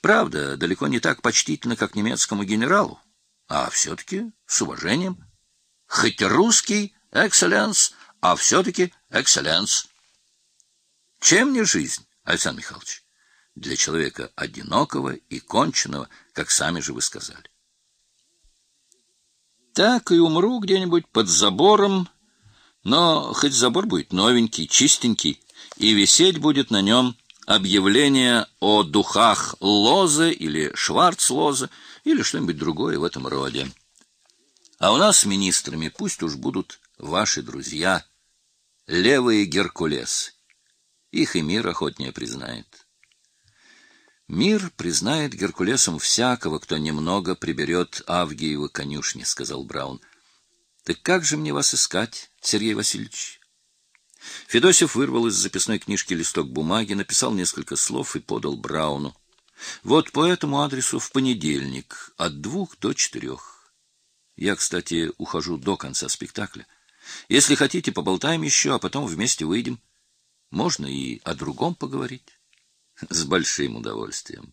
Правда, далеко не так почтительно, как немецкому генералу, а все-таки с уважением. Хоть русский экселленс, а все-таки экселленс. Чем не жизнь, Александр Михайлович? Для человека одинокого и конченного, как сами же вы сказали. Так и умру где-нибудь под забором, но хоть забор будет новенький, чистенький, и висеть будет на нем объявление о духах лозы или шварцлозы или что-нибудь другое в этом роде. А у нас с министрами пусть уж будут ваши друзья, левые Геркулес. Их и мир охотнее признает. Мир признает Геркулесом всякого, кто немного приберет Авгиевы конюшни, сказал Браун. Так как же мне вас искать, Сергей Васильевич? Федосев вырвал из записной книжки листок бумаги, написал несколько слов и подал Брауну. Вот по этому адресу в понедельник от двух до четырех. Я, кстати, ухожу до конца спектакля. Если хотите, поболтаем еще, а потом вместе выйдем. Можно и о другом поговорить. С большим удовольствием.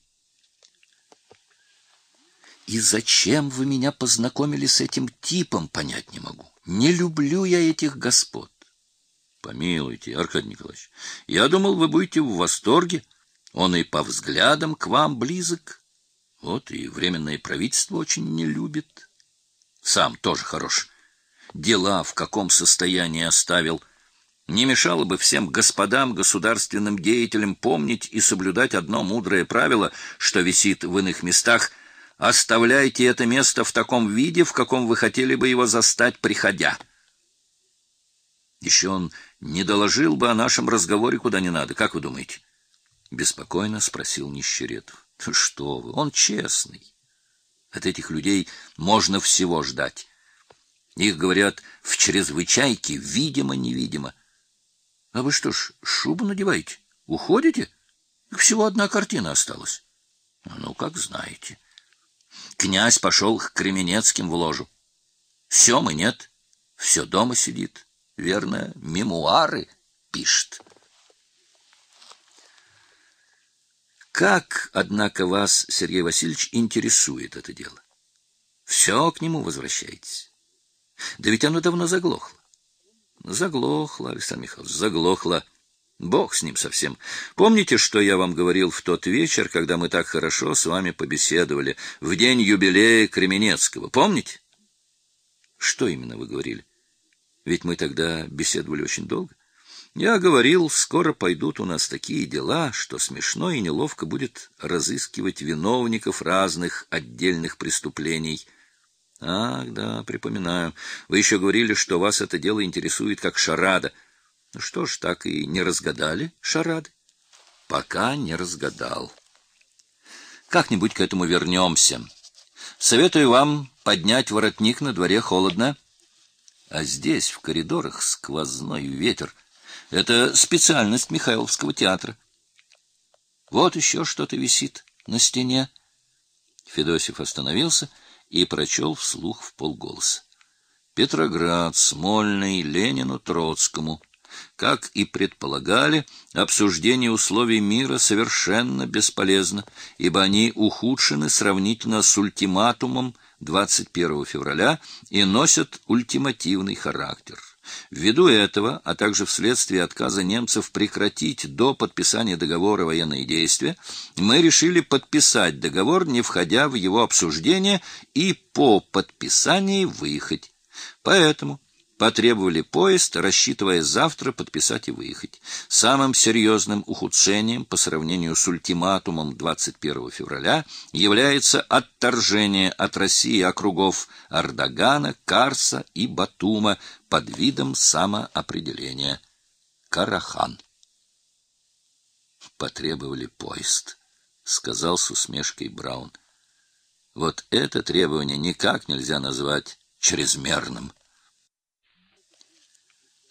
И зачем вы меня познакомили с этим типом, понять не могу. Не люблю я этих господ. Помилуйте, Аркадий Николаевич. Я думал, вы будете в восторге. Он и по взглядам к вам близок. Вот и временное правительство очень не любит. Сам тоже хорош. Дела в каком состоянии оставил — не мешало бы всем господам, государственным деятелям помнить и соблюдать одно мудрое правило, что висит в иных местах — оставляйте это место в таком виде, в каком вы хотели бы его застать, приходя. Еще он не доложил бы о нашем разговоре куда не надо, как вы думаете? Беспокойно спросил Нищеретов. Что вы, он честный. От этих людей можно всего ждать. Их, говорят, в чрезвычайке видимо-невидимо. А вы что ж, шубу надеваете? Уходите? Всего одна картина осталась. Ну, как знаете. Князь пошел к Кременецким в ложу. Семы нет, все дома сидит. Верно, мемуары пишет. Как, однако, вас, Сергей Васильевич, интересует это дело? Все к нему возвращаетесь. Да ведь оно давно заглохло. Заглохла, Александр Михайлович, заглохла. Бог с ним совсем. Помните, что я вам говорил в тот вечер, когда мы так хорошо с вами побеседовали, в день юбилея Кременецкого? Помните? Что именно вы говорили? Ведь мы тогда беседовали очень долго. Я говорил, скоро пойдут у нас такие дела, что смешно и неловко будет разыскивать виновников разных отдельных преступлений — Ах, да, припоминаю. Вы еще говорили, что вас это дело интересует как шарада. Ну что ж, так и не разгадали шарады? Пока не разгадал. Как-нибудь к этому вернемся. Советую вам поднять воротник, на дворе холодно. А здесь, в коридорах, сквозной ветер. Это специальность Михайловского театра. Вот еще что-то висит на стене. Федосев остановился и прочел вслух в полголоса. Петроград, Смольный, Ленину, Троцкому. Как и предполагали, обсуждение условий мира совершенно бесполезно, ибо они ухудшены сравнительно с ультиматумом 21 февраля и носят ультимативный характер. Ввиду этого, а также вследствие отказа немцев прекратить до подписания договора военные действия, мы решили подписать договор, не входя в его обсуждение, и по подписании выехать. Поэтому потребовали поезд, рассчитывая завтра подписать и выехать. Самым серьезным ухудшением по сравнению с ультиматумом 21 февраля является отторжение от России округов Ардагана, Карса и Батума под видом самоопределения. Карахан. Потребовали поезд, сказал с усмешкой Браун. Вот это требование никак нельзя назвать чрезмерным.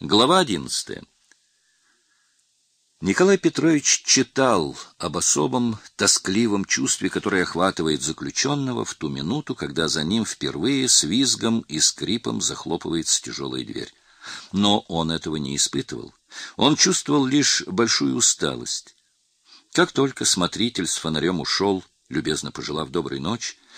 Глава одиннадцатая. Николай Петрович читал об особом тоскливом чувстве, которое охватывает заключенного в ту минуту, когда за ним впервые с визгом и скрипом захлопывается тяжелая дверь. Но он этого не испытывал. Он чувствовал лишь большую усталость. Как только смотритель с фонарем ушел, Любезно пожелав доброй ночи,